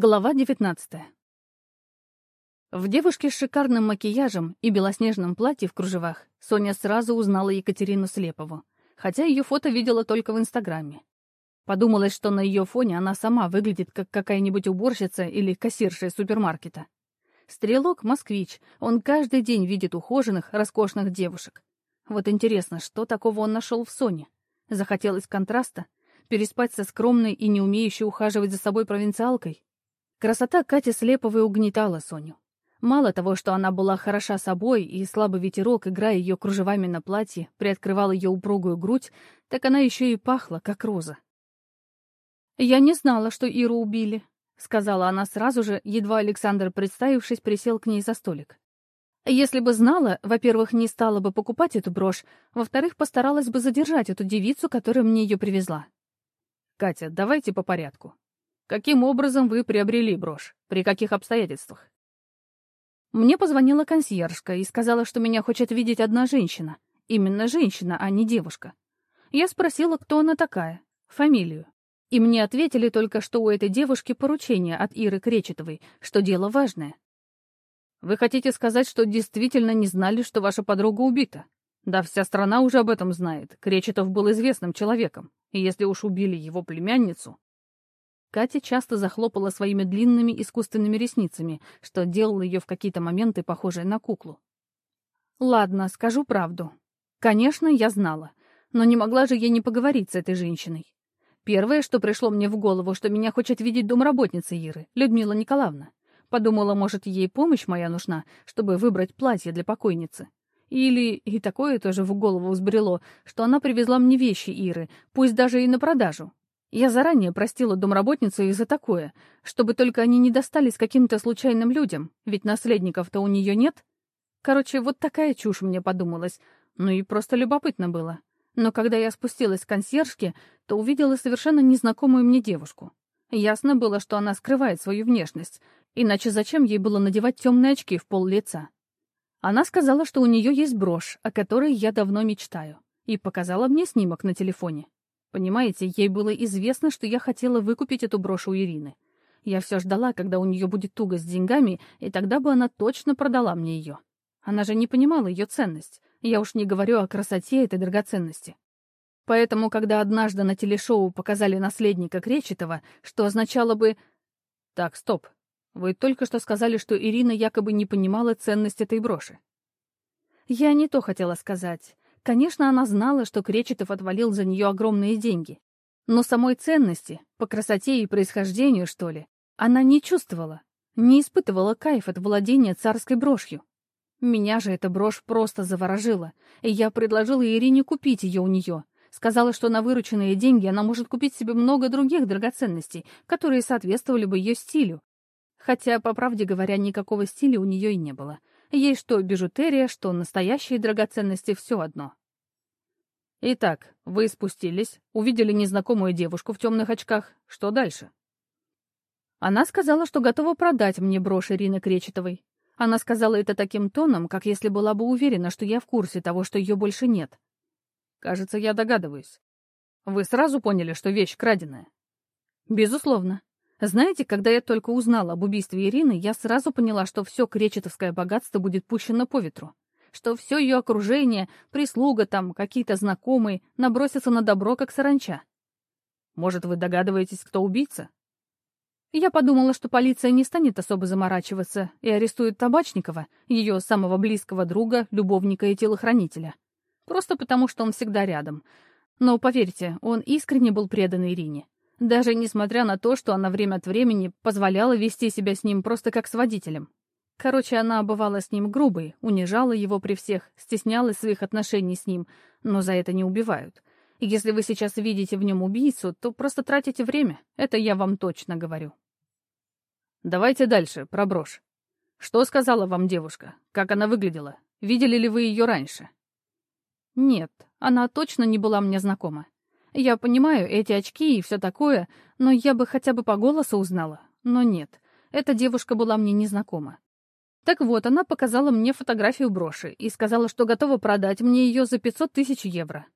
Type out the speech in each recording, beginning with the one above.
Глава 19 В девушке с шикарным макияжем и белоснежном платье в кружевах Соня сразу узнала Екатерину Слепову, хотя ее фото видела только в Инстаграме. Подумалось, что на ее фоне она сама выглядит как какая-нибудь уборщица или кассирша супермаркета. Стрелок — москвич, он каждый день видит ухоженных, роскошных девушек. Вот интересно, что такого он нашел в Соне? Захотелось контраста? Переспать со скромной и не умеющей ухаживать за собой провинциалкой? Красота Кати Слеповой угнетала Соню. Мало того, что она была хороша собой, и слабый ветерок, играя ее кружевами на платье, приоткрывал ее упругую грудь, так она еще и пахла, как роза. «Я не знала, что Иру убили», — сказала она сразу же, едва Александр, представившись, присел к ней за столик. «Если бы знала, во-первых, не стала бы покупать эту брошь, во-вторых, постаралась бы задержать эту девицу, которая мне ее привезла». «Катя, давайте по порядку», Каким образом вы приобрели брошь? При каких обстоятельствах? Мне позвонила консьержка и сказала, что меня хочет видеть одна женщина. Именно женщина, а не девушка. Я спросила, кто она такая, фамилию. И мне ответили только, что у этой девушки поручение от Иры Кречетовой, что дело важное. Вы хотите сказать, что действительно не знали, что ваша подруга убита? Да вся страна уже об этом знает. Кречетов был известным человеком. И если уж убили его племянницу... Катя часто захлопала своими длинными искусственными ресницами, что делало ее в какие-то моменты похожей на куклу. «Ладно, скажу правду. Конечно, я знала, но не могла же я не поговорить с этой женщиной. Первое, что пришло мне в голову, что меня хочет видеть домработница Иры, Людмила Николаевна. Подумала, может, ей помощь моя нужна, чтобы выбрать платье для покойницы. Или, и такое тоже в голову взбрело, что она привезла мне вещи Иры, пусть даже и на продажу, я заранее простила домработницу и за такое, чтобы только они не достались каким-то случайным людям, ведь наследников-то у нее нет. Короче, вот такая чушь мне подумалась, ну и просто любопытно было. Но когда я спустилась к консьержке, то увидела совершенно незнакомую мне девушку. Ясно было, что она скрывает свою внешность, иначе зачем ей было надевать темные очки в пол лица? Она сказала, что у нее есть брошь, о которой я давно мечтаю, и показала мне снимок на телефоне. Понимаете, ей было известно, что я хотела выкупить эту брошь у Ирины. Я все ждала, когда у нее будет туго с деньгами, и тогда бы она точно продала мне ее. Она же не понимала ее ценность. Я уж не говорю о красоте этой драгоценности. Поэтому, когда однажды на телешоу показали наследника Кречетова, что означало бы... Так, стоп. Вы только что сказали, что Ирина якобы не понимала ценность этой броши. Я не то хотела сказать. Конечно, она знала, что Кречетов отвалил за нее огромные деньги. Но самой ценности, по красоте и происхождению, что ли, она не чувствовала, не испытывала кайф от владения царской брошью. Меня же эта брошь просто заворожила, и я предложила Ирине купить ее у нее. Сказала, что на вырученные деньги она может купить себе много других драгоценностей, которые соответствовали бы ее стилю. Хотя, по правде говоря, никакого стиля у нее и не было. Ей что бижутерия, что настоящие драгоценности — все одно. Итак, вы спустились, увидели незнакомую девушку в темных очках. Что дальше? Она сказала, что готова продать мне брошь Ирины Кречетовой. Она сказала это таким тоном, как если была бы уверена, что я в курсе того, что ее больше нет. Кажется, я догадываюсь. Вы сразу поняли, что вещь краденая? Безусловно. Знаете, когда я только узнала об убийстве Ирины, я сразу поняла, что все кречетовское богатство будет пущено по ветру что все ее окружение, прислуга там, какие-то знакомые, набросятся на добро, как саранча. Может, вы догадываетесь, кто убийца? Я подумала, что полиция не станет особо заморачиваться и арестует Табачникова, ее самого близкого друга, любовника и телохранителя. Просто потому, что он всегда рядом. Но, поверьте, он искренне был предан Ирине. Даже несмотря на то, что она время от времени позволяла вести себя с ним просто как с водителем. Короче, она бывала с ним грубой, унижала его при всех, стеснялась своих отношений с ним, но за это не убивают. И если вы сейчас видите в нем убийцу, то просто тратите время, это я вам точно говорю. Давайте дальше, про брошь. Что сказала вам девушка? Как она выглядела? Видели ли вы ее раньше? Нет, она точно не была мне знакома. Я понимаю эти очки и все такое, но я бы хотя бы по голосу узнала. Но нет, эта девушка была мне незнакома. Так вот, она показала мне фотографию броши и сказала, что готова продать мне ее за 500 тысяч евро.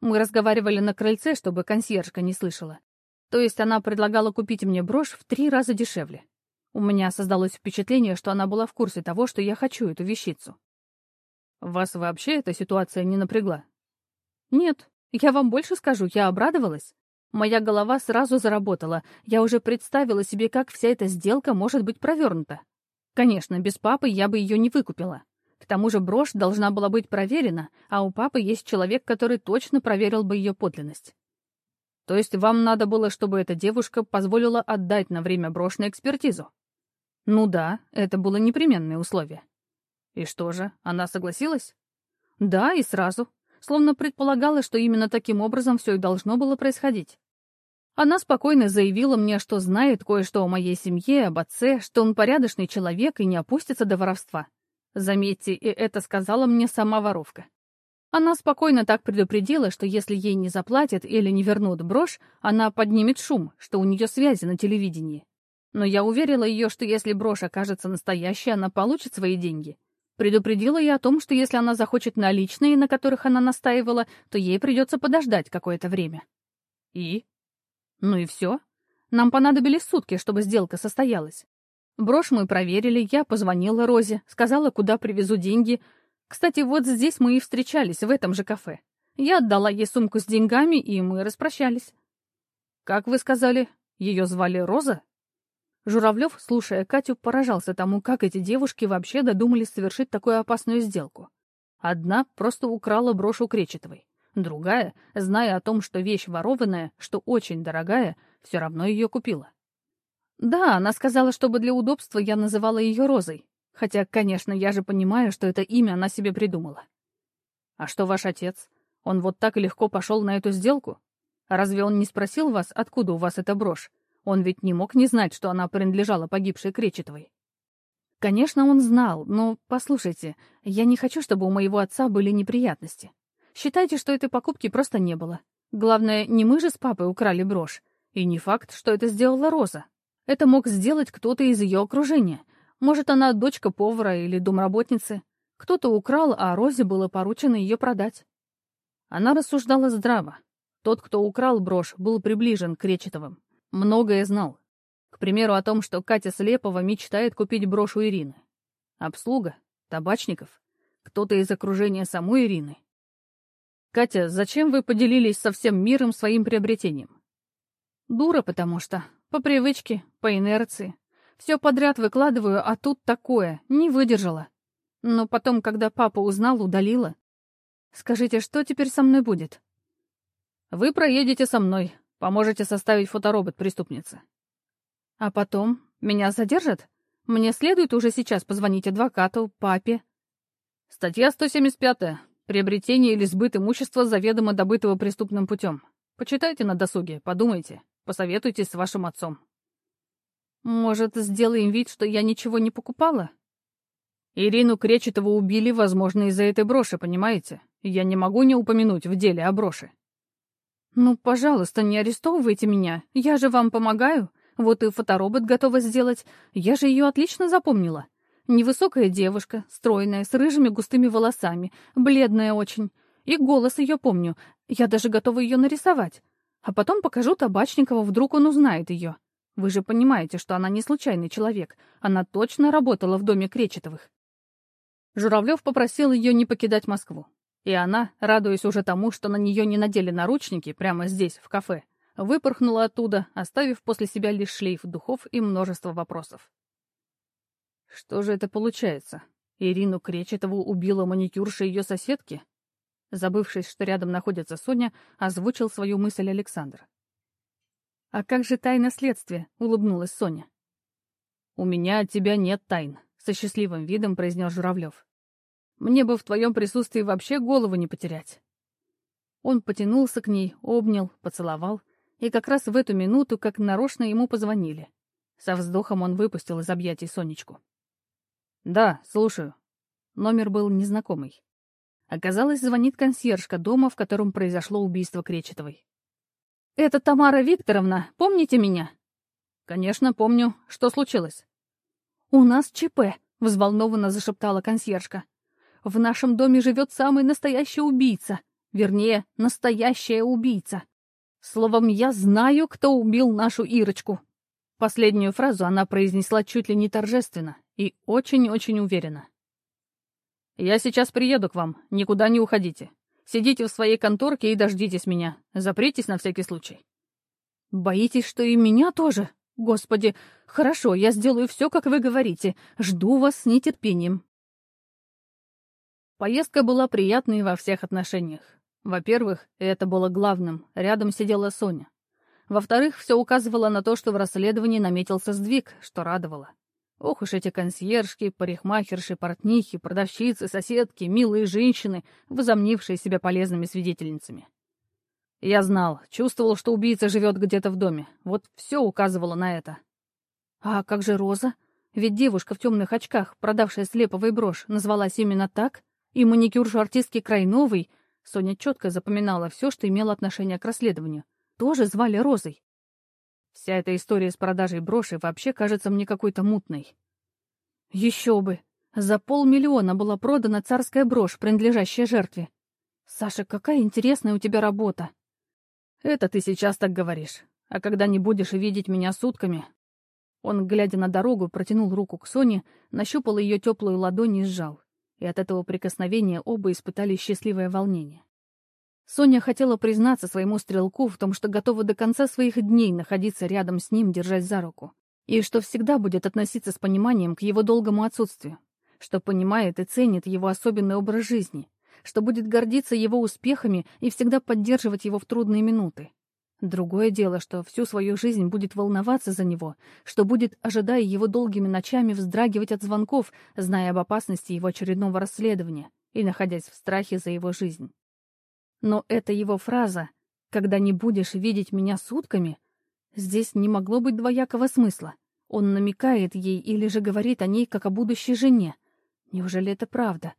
Мы разговаривали на крыльце, чтобы консьержка не слышала. То есть она предлагала купить мне брошь в три раза дешевле. У меня создалось впечатление, что она была в курсе того, что я хочу эту вещицу. Вас вообще эта ситуация не напрягла? Нет, я вам больше скажу, я обрадовалась. Моя голова сразу заработала, я уже представила себе, как вся эта сделка может быть провернута. Конечно, без папы я бы ее не выкупила. К тому же брошь должна была быть проверена, а у папы есть человек, который точно проверил бы ее подлинность. То есть вам надо было, чтобы эта девушка позволила отдать на время брошь на экспертизу? Ну да, это было непременное условие. И что же, она согласилась? Да, и сразу. Словно предполагала, что именно таким образом все и должно было происходить. Она спокойно заявила мне, что знает кое-что о моей семье, об отце, что он порядочный человек и не опустится до воровства. Заметьте, и это сказала мне сама воровка. Она спокойно так предупредила, что если ей не заплатят или не вернут брошь, она поднимет шум, что у нее связи на телевидении. Но я уверила ее, что если брошь окажется настоящей, она получит свои деньги. Предупредила я о том, что если она захочет наличные, на которых она настаивала, то ей придется подождать какое-то время. И? Ну и все. Нам понадобились сутки, чтобы сделка состоялась. Брошь мы проверили, я позвонила Розе, сказала, куда привезу деньги — кстати, вот здесь мы и встречались, в этом же кафе. Я отдала ей сумку с деньгами, и мы распрощались. Как вы сказали, ее звали Роза? Журавлев, слушая Катю, поражался тому, как эти девушки вообще додумались совершить такую опасную сделку. Одна просто украла брошь у Кречетовой. Другая, зная о том, что вещь ворованная, что очень дорогая, все равно ее купила. Да, она сказала, чтобы для удобства я называла ее Розой, Хотя, конечно, я же понимаю, что это имя она себе придумала. А что ваш отец? Он вот так легко пошел на эту сделку? Разве он не спросил вас, откуда у вас эта брошь? Он ведь не мог не знать, что она принадлежала погибшей Кречетовой. Конечно, он знал, но, послушайте, я не хочу, чтобы у моего отца были неприятности. Считайте, что этой покупки просто не было. Главное, не мы же с папой украли брошь. И не факт, что это сделала Роза. Это мог сделать кто-то из ее окружения, может, она дочка повара или домработницы. Кто-то украл, а Розе было поручено ее продать. Она рассуждала здраво. Тот, кто украл брошь, был приближен к Речетовым. Многое знал. К примеру, о том, что Катя Слепова мечтает купить брошь у Ирины. Обслуга, табачников, кто-то из окружения самой Ирины. «Катя, зачем вы поделились со всем миром своим приобретением?» «Дура, потому что. По привычке, по инерции. Все подряд выкладываю, а тут такое, не выдержала. Но потом, когда папа узнал, удалила. Скажите, что теперь со мной будет? Вы проедете со мной, поможете составить фоторобот преступницы. А потом меня задержат? Мне следует уже сейчас позвонить адвокату, папе. Статья 175. Приобретение или сбыт имущества заведомо добытого преступным путем. Почитайте на досуге, подумайте, посоветуйтесь с вашим отцом. Может, сделаем вид, что я ничего не покупала? Ирину Кречетову убили, возможно, из-за этой броши, понимаете? Я не могу не упомянуть в деле о броши. Ну, пожалуйста, не арестовывайте меня. Я же вам помогаю. Вот и фоторобот готова сделать. Я же ее отлично запомнила. Невысокая девушка, стройная, с рыжими густыми волосами, бледная очень. И голос ее помню. Я даже готова ее нарисовать. А потом покажу Табачникову, вдруг он узнает ее. Вы же понимаете, что она не случайный человек. Она точно работала в доме Кречетовых. Журавлев попросил ее не покидать Москву. И она, радуясь уже тому, что на нее не надели наручники прямо здесь, в кафе, выпорхнула оттуда, оставив после себя лишь шлейф духов и множество вопросов. Что же это получается? Ирину Кречетову убила маникюрша ее соседки? Забывшись, что рядом находится Соня, озвучил свою мысль Александр. «А как же тайна следствия?» — улыбнулась Соня. «У меня от тебя нет тайн», — со счастливым видом произнес Журавлев. «Мне бы в твоем присутствии вообще голову не потерять». Он потянулся к ней, обнял, поцеловал, и как раз в эту минуту, как нарочно ему позвонили. Со вздохом он выпустил из объятий Сонечку. «Да, слушаю». Номер был незнакомый. Оказалось, звонит консьержка дома, в котором произошло убийство Кречетовой. «Это Тамара Викторовна, помните меня?» «Конечно, помню. Что случилось?» «У нас ЧП», — взволнованно зашептала консьержка. «В нашем доме живет самый настоящий убийца. Вернее, настоящая убийца. Словом, я знаю, кто убил нашу Ирочку. Последнюю фразу она произнесла чуть ли не торжественно и очень-очень уверенно. «Я сейчас приеду к вам, никуда не уходите. Сидите в своей конторке и дождитесь меня. Запритесь на всякий случай». «Боитесь, что и меня тоже? Господи, хорошо, я сделаю все, как вы говорите. Жду вас с нетерпением». Поездка была приятной во всех отношениях. Во-первых, это было главным, рядом сидела Соня. Во-вторых, все указывало на то, что в расследовании наметился сдвиг, что радовало. Ох уж эти консьержки, парикмахерши, портнихи, продавщицы, соседки, милые женщины, возомнившие себя полезными свидетельницами. Я знал, чувствовал, что убийца живет где-то в доме. Вот все указывало на это. А как же Роза? Ведь девушка в темных очках, продавшая слеповый брошь, назвалась именно так? И маникюршу артистки Крайновой — Соня четко запоминала все, что имело отношение к расследованию. Тоже звали Розой. Вся эта история с продажей броши вообще кажется мне какой-то мутной. Еще бы! За полмиллиона была продана царская брошь, принадлежащая жертве. Саша, какая интересная у тебя работа. Это ты сейчас так говоришь. А когда не будешь видеть меня сутками... Он, глядя на дорогу, протянул руку к Соне, нащупал ее теплую ладонь и сжал и от этого прикосновения оба испытали счастливое волнение. Соня хотела признаться своему стрелку в том, что готова до конца своих дней находиться рядом с ним, держась за руку, и что всегда будет относиться с пониманием к его долгому отсутствию, что понимает и ценит его особенный образ жизни, что будет гордиться его успехами и всегда поддерживать его в трудные минуты, Другое дело, что всю свою жизнь будет волноваться за него, что будет, ожидая его долгими ночами, вздрагивать от звонков, зная об опасности его очередного расследования и находясь в страхе за его жизнь. Но эта его фраза «когда не будешь видеть меня сутками» здесь не могло быть двоякого смысла. Он намекает ей или же говорит о ней как о будущей жене. Неужели это правда?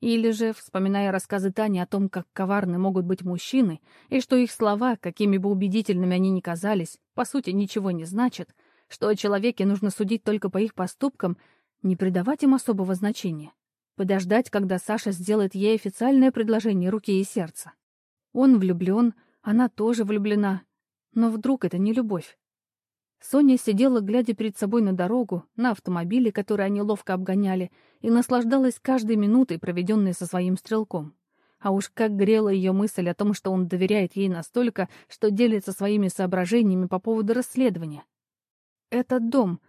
Или же, вспоминая рассказы Тани о том, как коварны могут быть мужчины, и что их слова, какими бы убедительными они ни казались, по сути ничего не значат, что о человеке нужно судить только по их поступкам, не придавать им особого значения, подождать, когда Саша сделает ей официальное предложение руки и сердца. Он влюблен, она тоже влюблена, но вдруг это не любовь? Соня сидела, глядя перед собой на дорогу, на автомобили, которые они ловко обгоняли, и наслаждалась каждой минутой, проведенной со своим стрелком. А уж как грела ее мысль о том, что он доверяет ей настолько, что делится своими соображениями по поводу расследования. «Этот дом.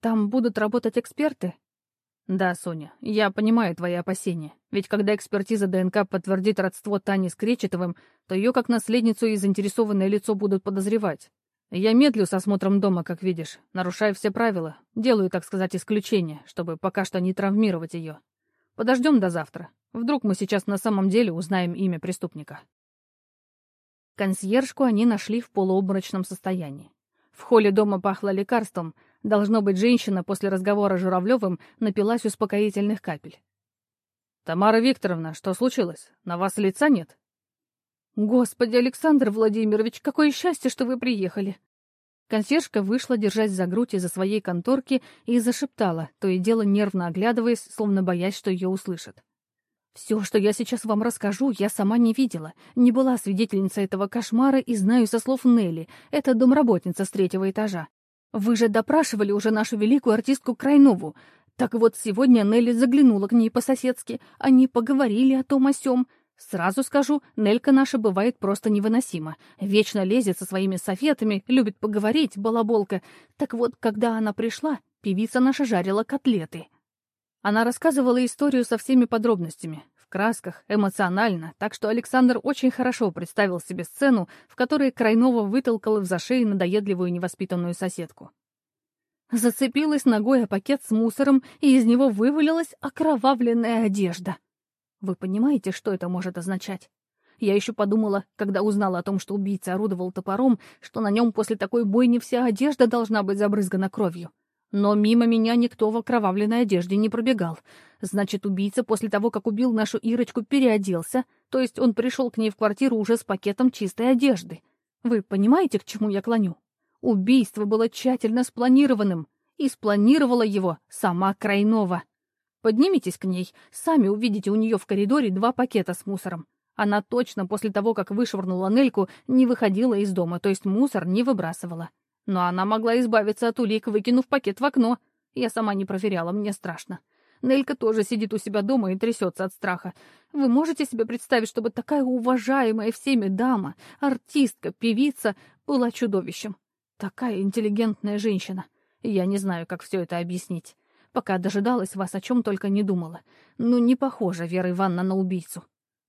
Там будут работать эксперты?» «Да, Соня, я понимаю твои опасения. Ведь когда экспертиза ДНК подтвердит родство Тани с Кречетовым, то ее как наследницу и заинтересованное лицо будут подозревать. Я медлю с осмотром дома, как видишь, нарушаю все правила, делаю, так сказать, исключение, чтобы пока что не травмировать ее. Подождем до завтра. Вдруг мы сейчас на самом деле узнаем имя преступника. Консьержку они нашли в полуобморочном состоянии. В холле дома пахло лекарством. Должно быть, женщина после разговора с Журавлевым напилась успокоительных капель. «Тамара Викторовна, что случилось? На вас лица нет?» «Господи, Александр Владимирович, какое счастье, что вы приехали!» Консьержка вышла, держась за грудь из-за своей конторки, и зашептала, то и дело нервно оглядываясь, словно боясь, что ее услышат. «Все, что я сейчас вам расскажу, я сама не видела. Не была свидетельницей этого кошмара и знаю со слов Нелли. Это домработница с третьего этажа. Вы же допрашивали уже нашу великую артистку Крайнову. Так вот, сегодня Нелли заглянула к ней по-соседски. Они поговорили о том о сём. Сразу скажу, Нелька наша бывает просто невыносима. Вечно лезет со своими софетами, любит поговорить, балаболка. Так вот, когда она пришла, певица наша жарила котлеты. Она рассказывала историю со всеми подробностями, в красках, эмоционально, так что Александр очень хорошо представил себе сцену, в которой Крайнова вытолкала в зашей надоедливую невоспитанную соседку. Зацепилась ногой о пакет с мусором, и из него вывалилась окровавленная одежда. Вы понимаете, что это может означать? Я еще подумала, когда узнала о том, что убийца орудовал топором, что на нем после такой бойни вся одежда должна быть забрызгана кровью. Но мимо меня никто в окровавленной одежде не пробегал. Значит, убийца после того, как убил нашу Ирочку, переоделся, то есть он пришел к ней в квартиру уже с пакетом чистой одежды. Вы понимаете, к чему я клоню? Убийство было тщательно спланированным, и спланировала его сама Крайнова. Поднимитесь к ней, сами увидите у нее в коридоре два пакета с мусором. Она точно после того, как вышвырнула Нельку, не выходила из дома, то есть мусор не выбрасывала. Но она могла избавиться от улик, выкинув пакет в окно. Я сама не проверяла, мне страшно. Нелька тоже сидит у себя дома и трясется от страха. Вы можете себе представить, чтобы такая уважаемая всеми дама, артистка, певица, была чудовищем? Такая интеллигентная женщина. Я не знаю, как все это объяснить. Пока дожидалась вас, о чем только не думала. Ну, не похожа Вера Ивановна на убийцу.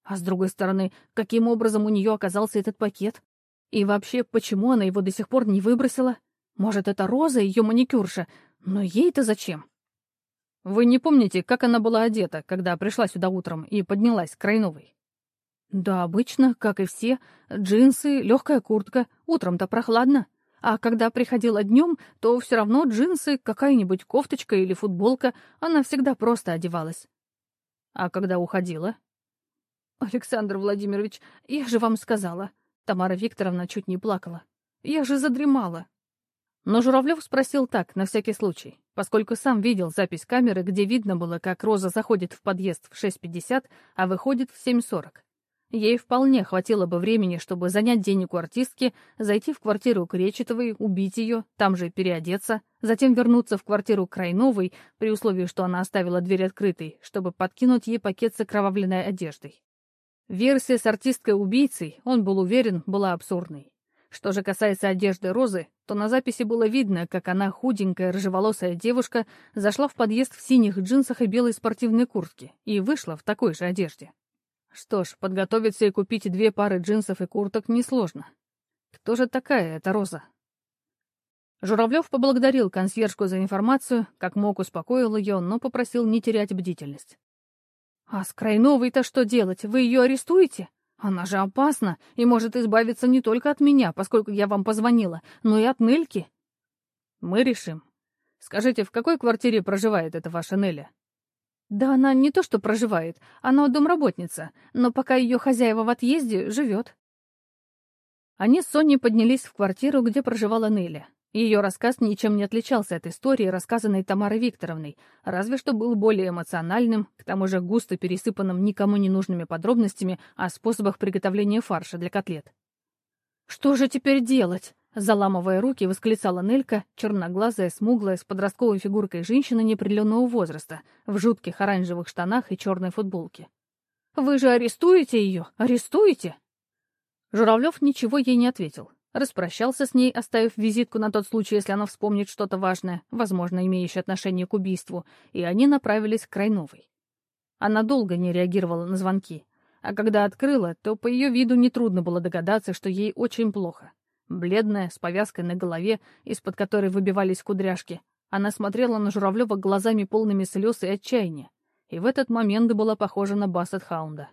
А с другой стороны, каким образом у нее оказался этот пакет? И вообще, почему она его до сих пор не выбросила? Может, это Роза, ее маникюрша? Но ей-то зачем? Вы не помните, как она была одета, когда пришла сюда утром и поднялась к Крайновой? Да, обычно, как и все. Джинсы, легкая куртка. Утром-то прохладно. А когда приходила днем, то все равно джинсы, какая-нибудь кофточка или футболка. Она всегда просто одевалась. А когда уходила? «Александр Владимирович, я же вам сказала». Тамара Викторовна чуть не плакала. «Я же задремала». Но Журавлев спросил так, на всякий случай, поскольку сам видел запись камеры, где видно было, как Роза заходит в подъезд в 6.50, а выходит в 7.40. Ей вполне хватило бы времени, чтобы занять денег у артистки, зайти в квартиру Кречетовой, убить ее, там же переодеться, затем вернуться в квартиру Крайновой, при условии, что она оставила дверь открытой, чтобы подкинуть ей пакет с окровавленной одеждой. Версия с артисткой-убийцей, он был уверен, была абсурдной. Что же касается одежды Розы, то на записи было видно, как она, худенькая, рыжеволосая девушка, зашла в подъезд в синих джинсах и белой спортивной куртке и вышла в такой же одежде. Что ж, подготовиться и купить две пары джинсов и курток несложно. Кто же такая эта Роза? Журавлев поблагодарил консьержку за информацию, как мог успокоил ее, но попросил не терять бдительность. «А с Крайновой-то что делать? Вы ее арестуете? Она же опасна и может избавиться не только от меня, поскольку я вам позвонила, но и от Нельки». «Мы решим. Скажите, в какой квартире проживает эта ваша Неля?» «Да она не то что проживает, она домработница, но пока ее хозяева в отъезде, живет». Они с Соней поднялись в квартиру, где проживала Неля. Ее рассказ ничем не отличался от истории, рассказанной Тамарой Викторовной, разве что был более эмоциональным, к тому же густо пересыпанным никому не нужными подробностями о способах приготовления фарша для котлет. «Что же теперь делать?» — заламывая руки, восклицала Нелька, черноглазая, смуглая, с подростковой фигуркой женщина неопределенного возраста, в жутких оранжевых штанах и черной футболке. «Вы же арестуете ее? Арестуете?» Журавлев ничего ей не ответил. Распрощался с ней, оставив визитку на тот случай, если она вспомнит что-то важное, возможно, имеющее отношение к убийству, и они направились к Крайновой. Она долго не реагировала на звонки, а когда открыла, то по ее виду нетрудно было догадаться, что ей очень плохо. Бледная, с повязкой на голове, из-под которой выбивались кудряшки, она смотрела на Журавлева глазами полными слез и отчаяния, и в этот момент была похожа на Бассет Хаунда.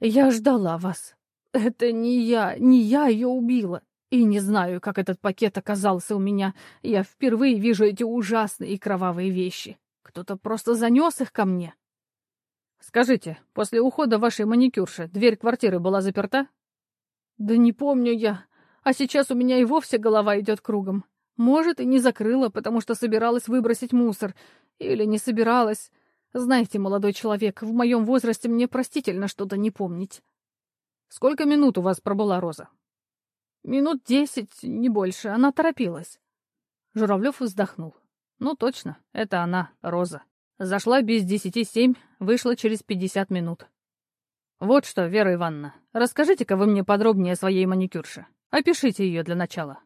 «Я ждала вас. Это не я, не я ее убила. И не знаю, как этот пакет оказался у меня. Я впервые вижу эти ужасные и кровавые вещи. Кто-то просто занес их ко мне. Скажите, после ухода вашей маникюрши дверь квартиры была заперта? Да не помню я. А сейчас у меня и вовсе голова идет кругом. Может, и не закрыла, потому что собиралась выбросить мусор. Или не собиралась. Знаете, молодой человек, в моем возрасте мне простительно что-то не помнить. Сколько минут у вас пробыла Роза? Минут десять, не больше. Она торопилась. Журавлев вздохнул. Ну, точно, это она, Роза. Зашла без десяти семь, вышла через пятьдесят минут. Вот что, Вера Ивановна, расскажите-ка вы мне подробнее о своей маникюрше. Опишите ее для начала.